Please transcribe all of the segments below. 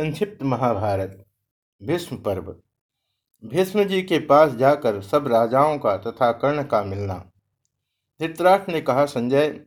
संक्षिप्त महाभारत, भीष्म पर्व। भीष्म जी के पास जाकर सब राजाओं का तथा कर्ण का मिलना। धृतराष्ट्र ने कहा, संजय,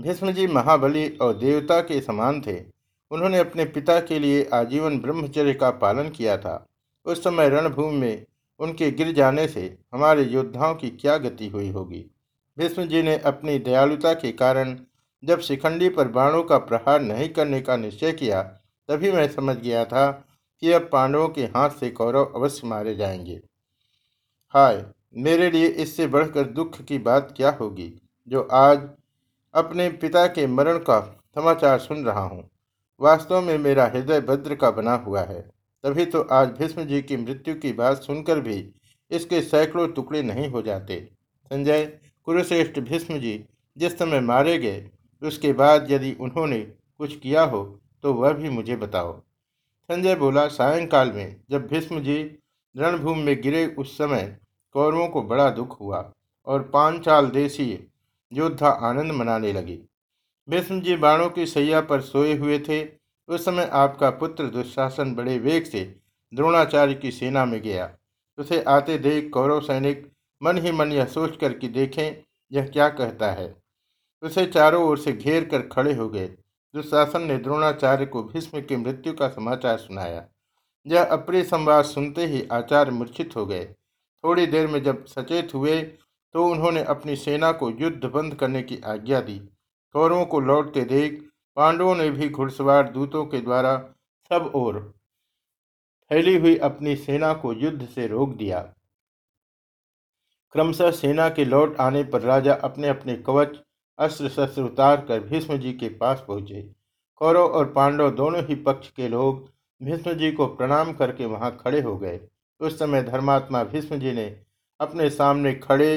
भीष्म जी महाबली और देवता के समान थे। उन्होंने अपने पिता के लिए आजीवन ब्रह्मचर्य का पालन किया था। उस समय रणभूमि में उनके गिर जाने से हमारे योद्धाओं की क्या गति हुई होगी? भीष्म जी ने अपनी दयालुता के कारण जब शिखंडी पर बाणों का प्रहार नहीं करने का निश्चय किया तभी मैं समझ गया था कि अब पांडवों के हाथ से कौरव अवश्य मारे जाएँगे। हाय, मेरे लिए इससे बढ़कर दुख की बात क्या होगी, जो आज अपने पिता के मरण का समाचार सुन रहा हूँ। वास्तव में मेरा हृदय भद्र का बना हुआ है। तभी तो आज भीष्म जी की मृत्यु की बात सुनकर भी इसके सैकड़ों टुकड़े नहीं हो जाते। संजय, कुरुश्रेष्ठ भीष्म जी, जिस समय मारे गए, उसके बाद यदि उन्होंने कुछ किया हो तो वह भी मुझे बताओ। संजय बोला, सायंकाल में जब भीष्म जी रणभूमि में गिरे उस समय कौरवों को बड़ा दुख हुआ और पांचाल देशी योद्धा आनंद मनाने लगे। भीष्म जी बाणों की सैया पर सोए हुए थे। उस समय आपका पुत्र दुशासन बड़े वेग से द्रोणाचार्य की सेना में गया। उसे आते देख कौरव सैनिक मन ही मन यह सोच कर देखें यह क्या कहता है। उसे चारों ओर से घेर कर खड़े हो गए। दुशासन ने द्रोणाचार्य को भीष्म की मृत्यु का समाचार सुनाया। यह अप्रिय संवाद सुनते ही आचार्य मूर्छित हो गए। थोड़ी देर में जब सचेत हुए तो उन्होंने अपनी सेना को युद्ध बंद करने की आज्ञा दी। कौरवों को लौटते देख, पांडवों ने भी घुड़सवार दूतों के द्वारा सब ओर फैली हुई अपनी सेना को युद्ध से रोक दिया। क्रमशः सेना के लौट आने पर राजा अपने अपने कवच अस्त्र शस्त्र उतार कर भीष्म जी के पास पहुँचे। कौरव और पांडव दोनों ही पक्ष के लोग भीष्म जी को प्रणाम करके वहाँ खड़े हो गए। उस समय धर्मात्मा भीष्म जी ने अपने सामने खड़े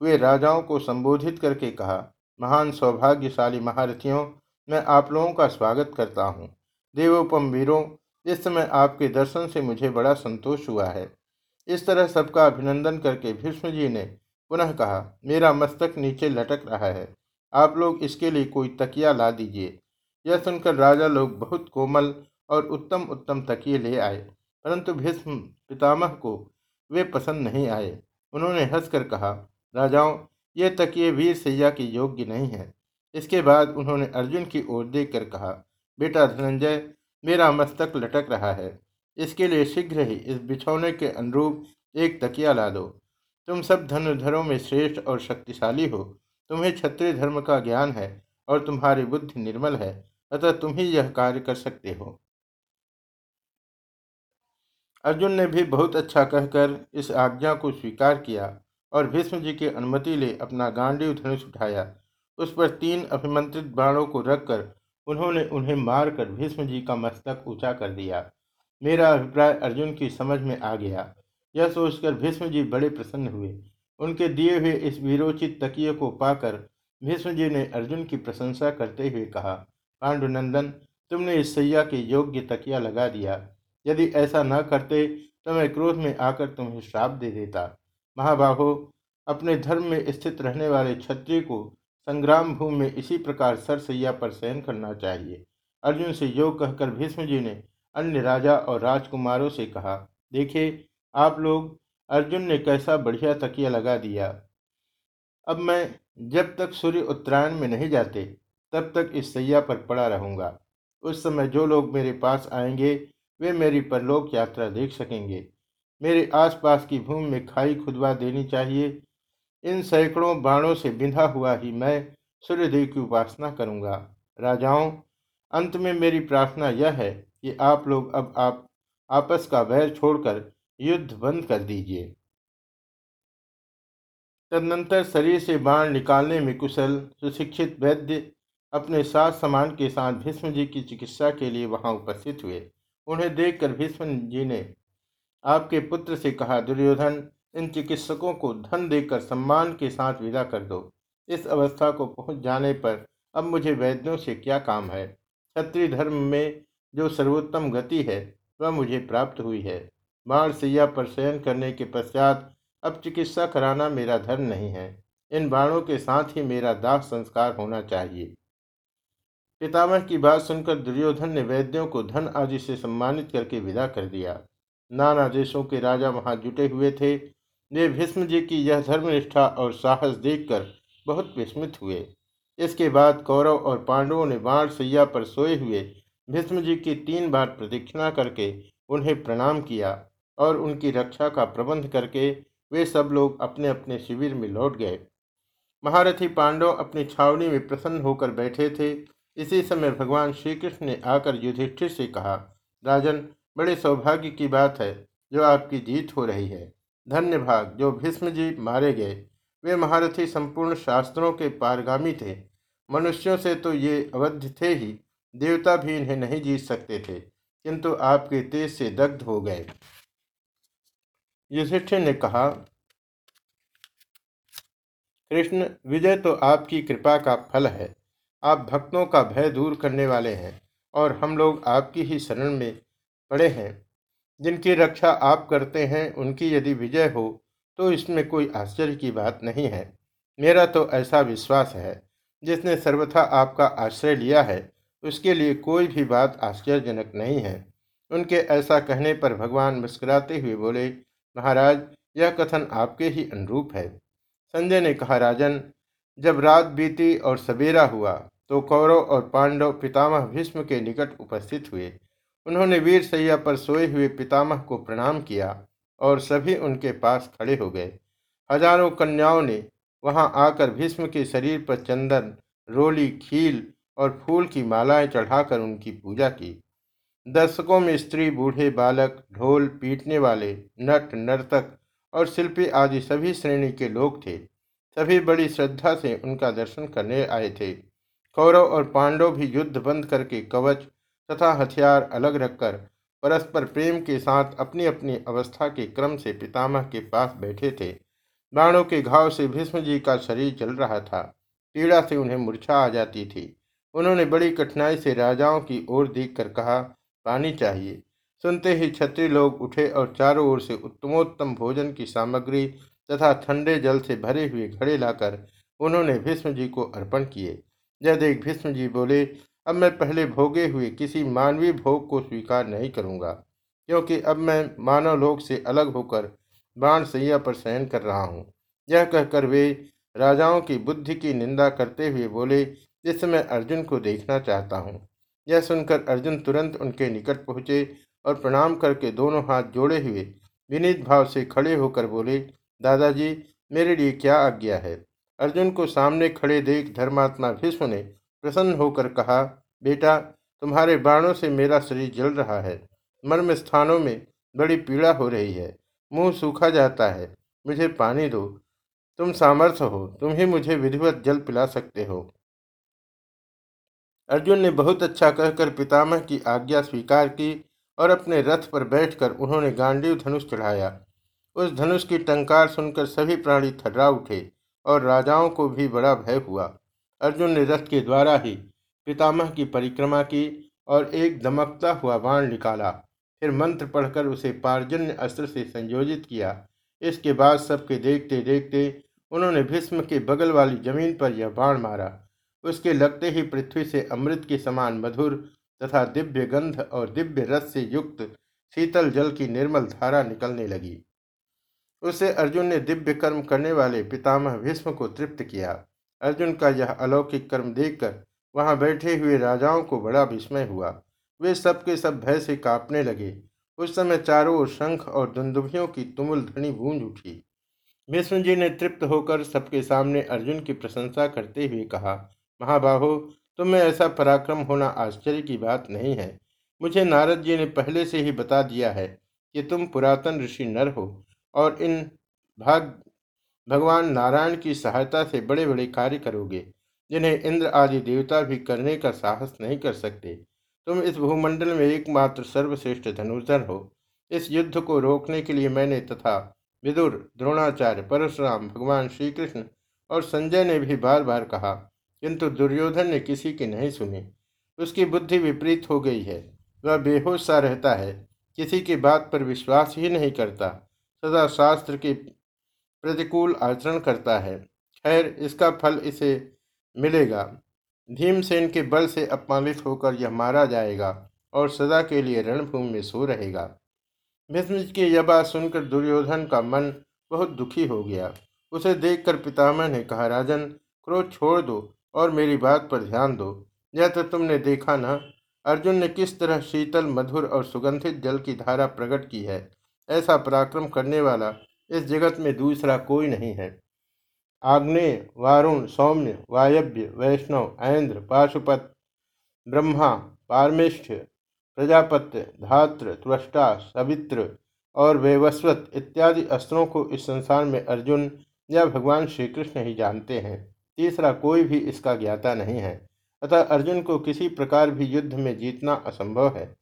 हुए राजाओं को संबोधित करके कहा, महान, सौभाग्यशाली महारथियों, मैं आप लोगों का स्वागत करता हूँ। देवोपम वीरों, इस समय आपके दर्शन से मुझे बड़ा संतोष हुआ है। इस तरह सबका अभिनंदन करके भीष्म जी ने पुनः कहा, मेरा मस्तक नीचे लटक रहा है। आप लोग इसके लिए कोई तकिया ला दीजिए। यह सुनकर राजा लोग बहुत कोमल और उत्तम उत्तम तकिए ले आए, परंतु भीष्म पितामह को वे पसंद नहीं आए। उन्होंने हंसकर कहा, राजाओं, ये तकिए वीर सैया के योग्य नहीं है। इसके बाद उन्होंने अर्जुन की ओर देखकर कहा, बेटा धनंजय, मेरा मस्तक लटक रहा है। इसके लिए शीघ्र ही इस बिछौने के अनुरूप एक तकिया ला दो। तुम सब धनुधरों में श्रेष्ठ और शक्तिशाली हो। तुम्हें क्षत्रिय धर्म का ज्ञान है और तुम्हारी बुद्धि निर्मल है, अतः तुम ही यह कार्य कर सकते हो। अर्जुन ने भी बहुत अच्छा कहकर इस आज्ञा को स्वीकार किया और भीष्म जी की अनुमति ले अपना गांडीव धनुष उठाया। उस पर तीन अभिमंत्रित बाणों को रखकर उन्होंने उन्हें मारकर भीष्म जी का मस्तक ऊँचा कर दिया। मेरा अभिप्राय अर्जुन की समझ में आ गया। यह सोचकर भीष्म जी बड़े प्रसन्न हुए। उनके दिए हुए इस विरोचित तकिए को पाकर भीष्म जी ने अर्जुन की प्रशंसा करते हुए कहा, पांडुनंदन, तुमने इस सैया के योग्य तकिया लगा दिया। यदि ऐसा न करते तो मैं क्रोध में आकर तुम्हें श्राप दे देता। महाबाहो, अपने धर्म में स्थित रहने वाले क्षत्रिय को संग्राम भूमि में इसी प्रकार सरसैया पर शयन करना चाहिए। अर्जुन से योग कहकर भीष्म जी ने अन्य राजा और राजकुमारों से कहा, देखिए, आप लोग अर्जुन ने कैसा बढ़िया तकिया लगा दिया। अब मैं जब तक सूर्य उत्तरायण में नहीं जाते, तब तक इस सैया पर पड़ा रहूँगा। उस समय जो लोग मेरे पास आएँगे, वे मेरी परलोक यात्रा देख सकेंगे। मेरे आसपास की भूमि में खाई खुदवा देनी चाहिए। इन सैकड़ों बाणों से बिंधा हुआ ही मैं सूर्यदेव की उपासना करूँगा। राजाओं, अंत में मेरी प्रार्थना यह है कि आप लोग अब आप, आपस का वैर छोड़कर युद्ध बंद कर दीजिए। तदनंतर शरीर से बाण निकालने में कुशल, सुशिक्षित वैद्य अपने साथ समान के साथ भीष्म जी की चिकित्सा के लिए वहाँ उपस्थित हुए। उन्हें देखकर भीष्म जी ने आपके पुत्र से कहा, दुर्योधन, इन चिकित्सकों को धन देकर सम्मान के साथ विदा कर दो। इस अवस्था को पहुँच जाने पर अब मुझे वैद्यों से क्या काम है? क्षत्रिय धर्म में जो सर्वोत्तम गति है, वह मुझे प्राप्त हुई है। बाण सैया पर शयन करने के पश्चात अब चिकित्सा कराना मेरा धर्म नहीं है। इन बाणों के साथ ही मेरा दाह संस्कार होना चाहिए। पितामह की बात सुनकर दुर्योधन ने वैद्यों को धन आदि से सम्मानित करके विदा कर दिया। नाना देशों के राजा वहाँ जुटे हुए थे। वे भीष्म जी की यह धर्मनिष्ठा और साहस देखकर बहुत विस्मित हुए। इसके बाद कौरव और पांडवों ने बाण सैया पर सोए हुए भीष्म जी की तीन बार प्रदक्षिणा करके उन्हें प्रणाम किया। और उनकी रक्षा का प्रबंध करके वे सब लोग अपने अपने शिविर में लौट गए। महारथी पांडव अपनी छावनी में प्रसन्न होकर बैठे थे। इसी समय भगवान श्री कृष्ण ने आकर युधिष्ठिर से कहा, राजन, बड़े सौभाग्य की बात है, जो आपकी जीत हो रही है। धन्य भाग जो भीष्म जी मारे गए। वे महारथी संपूर्ण शास्त्रों के पारगामी थे। मनुष्यों से तो ये अवध थे ही, देवता भी इन्हें नहीं जीत सकते थे, किंतु आपके तेज से दग्ध हो गए। युधिष्ठिर ने कहा, कृष्ण, विजय तो आपकी कृपा का फल है। आप भक्तों का भय दूर करने वाले हैं और हम लोग आपकी ही शरण में पड़े हैं। जिनकी रक्षा आप करते हैं, उनकी यदि विजय हो तो इसमें कोई आश्चर्य की बात नहीं है। मेरा तो ऐसा विश्वास है, जिसने सर्वथा आपका आश्रय लिया है, उसके लिए कोई भी बात आश्चर्यजनक नहीं है। उनके ऐसा कहने पर भगवान मुस्कुराते हुए बोले महाराज, यह कथन आपके ही अनुरूप है। संजय ने कहा, राजन, जब रात बीती और सवेरा हुआ तो कौरव और पांडव पितामह भीष्म के निकट उपस्थित हुए। उन्होंने वीर सैया पर सोए हुए पितामह को प्रणाम किया और सभी उनके पास खड़े हो गए। हज़ारों कन्याओं ने वहाँ आकर भीष्म के शरीर पर चंदन, रोली, खील और फूल की मालाएँ चढ़ाकर उनकी पूजा की। दर्शकों में स्त्री, बूढ़े, बालक, ढोल, पीटने वाले, नट, नर्तक और शिल्पी आदि सभी श्रेणी के लोग थे। सभी बड़ी श्रद्धा से उनका दर्शन करने आए थे। कौरव और पांडव भी युद्ध बंद करके कवच तथा हथियार अलग रखकर परस्पर प्रेम के साथ अपनी अपनी अवस्था के क्रम से पितामह के पास बैठे थे। बाणों के घाव से भीष्म जी का शरीर जल रहा था। पीड़ा से उन्हें मूर्छा आ जाती थी। उन्होंने बड़ी कठिनाई से राजाओं की ओर देखकर कहा पानी चाहिए। सुनते ही छत्री लोग उठे और चारों ओर से उत्तमोत्तम भोजन की सामग्री तथा ठंडे जल से भरे हुए घड़े लाकर उन्होंने भीष्म जी को अर्पण किए। यह देख भीष्म जी बोले, अब मैं पहले भोगे हुए किसी मानवीय भोग को स्वीकार नहीं करूँगा, क्योंकि अब मैं मानव लोक से अलग होकर बाण सैया पर शयन कर रहा हूँ। यह कहकर वे राजाओं की बुद्धि की निंदा करते हुए बोले जिस मैं अर्जुन को देखना चाहता हूँ। यह सुनकर अर्जुन तुरंत उनके निकट पहुँचे और प्रणाम करके दोनों हाथ जोड़े हुए। विनीत भाव से खड़े होकर बोले, दादाजी, मेरे लिए क्या आज्ञा है? अर्जुन को सामने खड़े देख धर्मात्मा भीष्म ने प्रसन्न होकर कहा, बेटा, तुम्हारे बाणों से मेरा शरीर जल रहा है। मर्म स्थानों में बड़ी पीड़ा हो रही है। मुँह सूखा जाता है। मुझे पानी दो। तुम सामर्थ्य हो। तुम ही मुझे विधिवत जल पिला सकते हो। अर्जुन ने बहुत अच्छा कहकर पितामह की आज्ञा स्वीकार की और अपने रथ पर बैठकर उन्होंने गांडीव धनुष चढ़ाया। उस धनुष की टंकार सुनकर सभी प्राणी थर्रा उठे और राजाओं को भी बड़ा भय हुआ। अर्जुन ने रथ के द्वारा ही पितामह की परिक्रमा की और एक दमकता हुआ बाण निकाला। फिर मंत्र पढ़कर उसे पार्जन्य अस्त्र से संयोजित किया। इसके बाद सबके देखते देखते उन्होंने भीष्म के बगल वाली ज़मीन पर यह बाण मारा। उसके लगते ही पृथ्वी से अमृत के समान मधुर तथा दिव्य गंध और दिव्य रस से युक्त शीतल जल की निर्मल धारा निकलने लगी। उससे अर्जुन ने दिव्य कर्म करने वाले पितामह भीष्म को तृप्त किया। अर्जुन का यह अलौकिक कर्म देखकर वहाँ बैठे हुए राजाओं को बड़ा विस्मय हुआ। वे सबके सब भय से कांपने लगे। उस समय चारों ओर शंख और दुंदुभियों की तुमुल ध्वनि गूंज उठी। भीष्म जी ने तृप्त होकर सबके सामने अर्जुन की प्रशंसा करते हुए कहा महाबाहो, तुम्हें ऐसा पराक्रम होना आश्चर्य की बात नहीं है। मुझे नारद जी ने पहले से ही बता दिया है कि तुम पुरातन ऋषि नर हो और इन भाग, भगवान नारायण की सहायता से बड़े बड़े कार्य करोगे, जिन्हें इंद्र आदि देवता भी करने का साहस नहीं कर सकते। तुम इस भूमंडल में एकमात्र सर्वश्रेष्ठ धनुर्धर हो। इस युद्ध को रोकने के लिए मैंने तथा विदुर, द्रोणाचार्य, परशुराम, भगवान श्री कृष्ण और संजय ने भी बार बार कहा किंतु दुर्योधन ने किसी की नहीं सुनी। उसकी बुद्धि विपरीत हो गई है। वह बेहोश सा रहता है। किसी की बात पर विश्वास ही नहीं करता। सदा शास्त्र के प्रतिकूल आचरण करता है। खैर, इसका फल इसे मिलेगा। भीमसेन के बल से अपमानित होकर यह मारा जाएगा और सदा के लिए रणभूमि में सो रहेगा। भीष्म की यह बात सुनकर दुर्योधन का मन बहुत दुखी हो गया। उसे देखकर पितामह ने कहा, राजन, क्रोध छोड़ दो। और मेरी बात पर ध्यान दो। यह तो तुमने देखा ना, अर्जुन ने किस तरह शीतल, मधुर और सुगंधित जल की धारा प्रकट की है। ऐसा पराक्रम करने वाला इस जगत में दूसरा कोई नहीं है। आग्नेय वारुण, सौम्य, वायव्य, वैष्णव, ऐन्द्र पाशुपत ब्रह्मा पारमेष्ठ प्रजापत्य धात्र, त्वष्टा, सवित्र और वेवस्वत इत्यादि अस्त्रों को इस संसार में अर्जुन या भगवान श्री कृष्ण ही जानते हैं। तीसरा कोई भी इसका ज्ञाता नहीं है। अतः अर्जुन को किसी प्रकार भी युद्ध में जीतना असंभव है।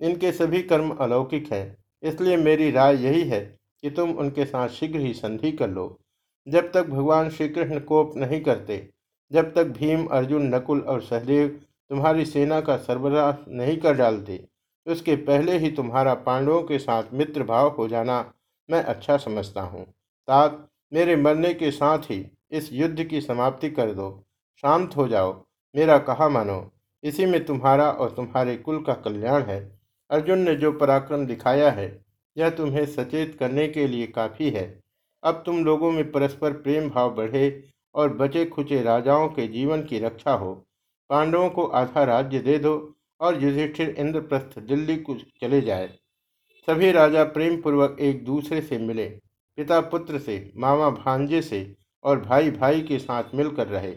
इनके सभी कर्म अलौकिक हैं। इसलिए मेरी राय यही है कि तुम उनके साथ शीघ्र ही संधि कर लो। जब तक भगवान श्री कृष्ण कोप नहीं करते, जब तक भीम, अर्जुन, नकुल और सहदेव तुम्हारी सेना का सरबराह नहीं कर डालते, उसके पहले ही तुम्हारा पांडवों के साथ मित्र भाव हो जाना मैं अच्छा समझता हूँ। तात मेरे मरने के साथ ही इस युद्ध की समाप्ति कर दो। शांत हो जाओ। मेरा कहा मानो, इसी में तुम्हारा और तुम्हारे कुल का कल्याण है। अर्जुन ने जो पराक्रम दिखाया है, यह तुम्हें सचेत करने के लिए काफ़ी है। अब तुम लोगों में परस्पर प्रेम भाव बढ़े और बचे खुचे राजाओं के जीवन की रक्षा हो। पांडवों को आधा राज्य दे दो और युधिष्ठिर इंद्रप्रस्थ दिल्ली को चले जाए। सभी राजा प्रेम पूर्वक एक दूसरे से मिले। पिता पुत्र से, मामा भांजे से और भाई भाई के साथ मिलकर रहे।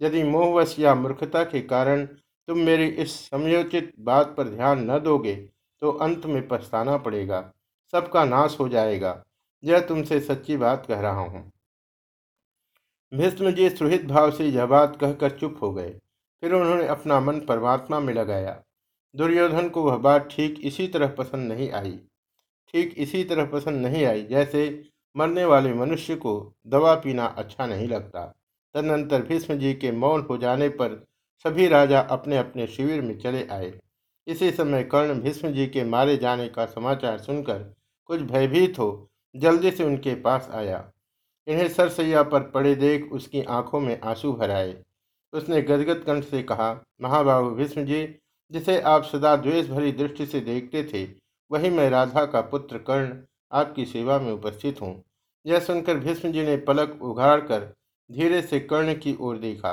यदि मोहवश या मूर्खता के कारण तुम मेरी इस समयोचित बात पर ध्यान न दोगे तो अंत में पछताना पड़ेगा। सबका नाश हो जाएगा। यह तुमसे सच्ची बात कह रहा हूँ। भीष्म जी सुहित भाव से यह बात कहकर चुप हो गए। फिर उन्होंने अपना मन परमात्मा में लगाया। दुर्योधन को वह बात ठीक इसी तरह पसंद नहीं आई। ठीक इसी तरह पसंद नहीं आई, जैसे मरने वाले मनुष्य को दवा पीना अच्छा नहीं लगता। तदनंतर भीष्म जी के मौन हो जाने पर सभी राजा अपने अपने शिविर में चले आए। इसी समय कर्ण भीष्म जी के मारे जाने का समाचार सुनकर कुछ भयभीत हो जल्दी से उनके पास आया। इन्हें सरसैया पर पड़े देख उसकी आँखों में आँसू भराए। उसने गदगद कंठ से कहा महाबाबू भीष्म जी, जिसे आप सदा द्वेष भरी दृष्टि से देखते थे, वही मैं राधा का पुत्र कर्ण आपकी सेवा में उपस्थित हूँ। यह सुनकर भीष्म जी ने पलक उघाड़ कर धीरे से कर्ण की ओर देखा।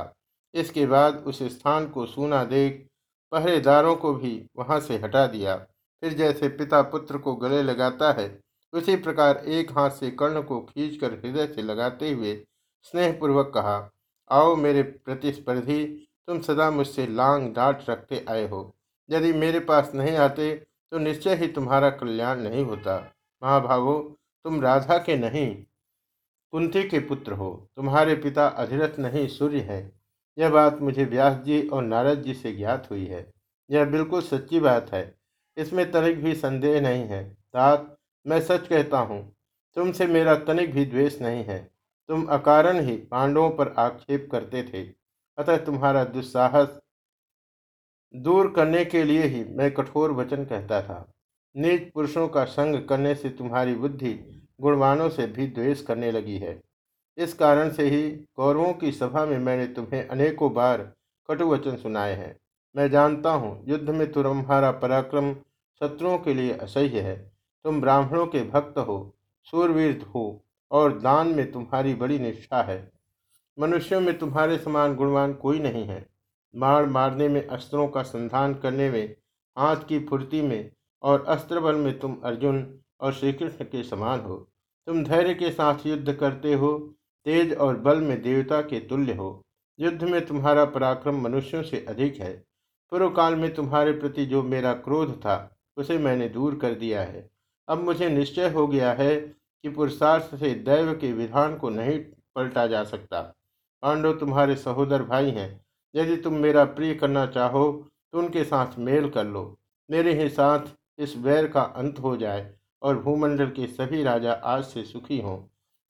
इसके बाद उस स्थान को सूना देख पहरेदारों को भी वहाँ से हटा दिया। फिर जैसे पिता पुत्र को गले लगाता है, उसी प्रकार एक हाथ से कर्ण को खींचकर हृदय से लगाते हुए स्नेहपूर्वक कहा, आओ मेरे प्रतिस्पर्धी, तुम सदा मुझसे लांग डांट रखते आए हो। यदि मेरे पास नहीं आते तो निश्चय ही तुम्हारा कल्याण नहीं होता। महाभावो तुम राधा के नहीं, कुंती के पुत्र हो। तुम्हारे पिता अधिरथ नहीं, सूर्य है। यह बात मुझे व्यास जी और नारद जी से ज्ञात हुई है। यह बिल्कुल सच्ची बात है। इसमें तनिक भी संदेह नहीं है। तात, मैं सच कहता हूँ, तुमसे मेरा तनिक भी द्वेष नहीं है। तुम अकारण ही पांडवों पर आक्षेप करते थे। अतः तुम्हारा दुस्साहस दूर करने के लिए ही मैं कठोर वचन कहता था। नीच पुरुषों का संग करने से तुम्हारी बुद्धि गुणवानों से भी द्वेष करने लगी है। इस कारण से ही कौरवों की सभा में मैंने तुम्हें अनेकों बार कटु वचन सुनाए हैं। मैं जानता हूँ, युद्ध में तुम्हारा पराक्रम शत्रुओं के लिए असह्य है। तुम ब्राह्मणों के भक्त हो, सूरवीर हो, और दान में तुम्हारी बड़ी निष्ठा है। मनुष्यों में तुम्हारे समान गुणवान कोई नहीं है। मार मारने में, अस्त्रों का संधान करने में, हाथ की फुर्ती में और अस्त्र बल में तुम अर्जुन और श्री कृष्ण के समान हो। तुम धैर्य के साथ युद्ध करते हो, तेज और बल में देवता के तुल्य हो। युद्ध में तुम्हारा पराक्रम मनुष्यों से अधिक है। पूर्व काल में तुम्हारे प्रति जो मेरा क्रोध था, उसे मैंने दूर कर दिया है। अब मुझे निश्चय हो गया है कि पुरुषार्थ से दैव के विधान को नहीं पलटा जा सकता। पांडव तुम्हारे सहोदर भाई हैं। यदि तुम मेरा प्रिय करना चाहो तो उनके साथ मेल कर लो। मेरे ही साथ इस वैर का अंत हो जाए। और भूमंडल के सभी राजा आज से सुखी हों।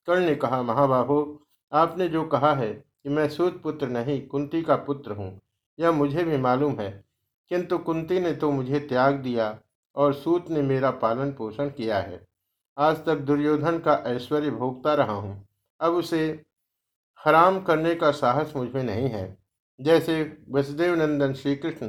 कर्ण ने कहा, महाबाहो, आपने जो कहा है कि मैं सूत पुत्र नहीं, कुंती का पुत्र हूँ, यह मुझे भी मालूम है। किंतु कुंती ने तो मुझे त्याग दिया और सूत ने मेरा पालन पोषण किया है। आज तक दुर्योधन का ऐश्वर्य भोगता रहा हूँ। अब उसे हराम करने का साहस मुझमें नहीं है। जैसे वसुदेव नंदन श्री कृष्ण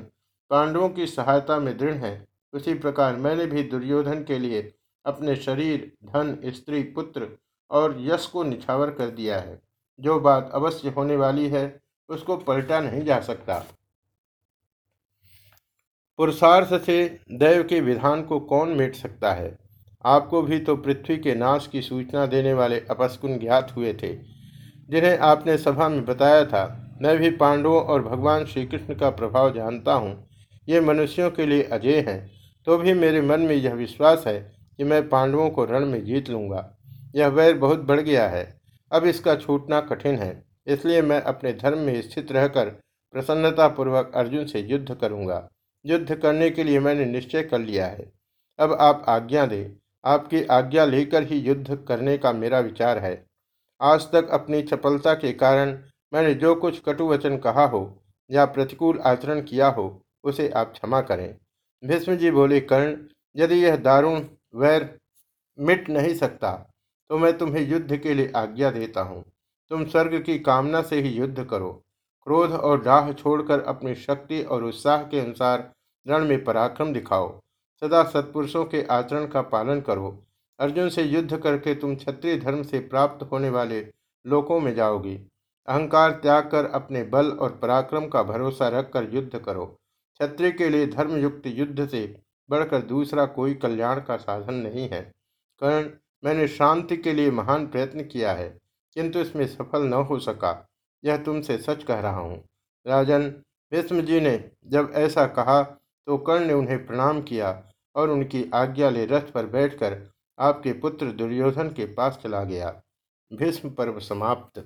पांडवों की सहायता में दृढ़ है, उसी प्रकार मैंने भी दुर्योधन के लिए अपने शरीर, धन, स्त्री, पुत्र और यश को निछावर कर दिया है। जो बात अवश्य होने वाली है, उसको पलटा नहीं जा सकता। पुरुषार्थ से दैव के विधान को कौन मिट सकता है? आपको भी तो पृथ्वी के नाश की सूचना देने वाले अपस्कुन ज्ञात हुए थे, जिन्हें आपने सभा में बताया था। मैं भी पांडवों और भगवान श्री कृष्ण का प्रभाव जानता हूँ। ये मनुष्यों के लिए अजय हैं तो भी मेरे मन में यह विश्वास है कि मैं पांडवों को रण में जीत लूँगा। यह वैर बहुत बढ़ गया है। अब इसका छूटना कठिन है, इसलिए मैं अपने धर्म में स्थित रहकर प्रसन्नतापूर्वक अर्जुन से युद्ध करूँगा। युद्ध करने के लिए मैंने निश्चय कर लिया है। अब आप आज्ञा दें। आपकी आज्ञा लेकर ही युद्ध करने का मेरा विचार है। आज तक अपनी चपलता के कारण मैंने जो कुछ कटु वचन कहा हो या प्रतिकूल आचरण किया हो, उसे आप क्षमा करें। भीष्म जी बोले, कर्ण, यदि यह दारुण वैर मिट नहीं सकता तो मैं तुम्हें युद्ध के लिए आज्ञा देता हूँ। तुम स्वर्ग की कामना से ही युद्ध करो। क्रोध और डाह छोड़कर अपनी शक्ति और उत्साह के अनुसार रण में पराक्रम दिखाओ। सदा सत्पुरुषों के आचरण का पालन करो। अर्जुन से युद्ध करके तुम क्षत्रिय धर्म से प्राप्त होने वाले लोकों में जाओगी। अहंकार त्याग कर अपने बल और पराक्रम का भरोसा रखकर युद्ध करो। क्षत्रिय के लिए धर्मयुक्त युद्ध से बढ़कर दूसरा कोई कल्याण का साधन नहीं है। कर्ण, मैंने शांति के लिए महान प्रयत्न किया है, किंतु इसमें सफल न हो सका। यह तुमसे सच कह रहा हूँ। राजन भीष्म जी ने जब ऐसा कहा तो कर्ण ने उन्हें प्रणाम किया और उनकी आज्ञा ले रथ पर बैठकर आपके पुत्र दुर्योधन के पास चला गया। भीष्म पर्व समाप्त।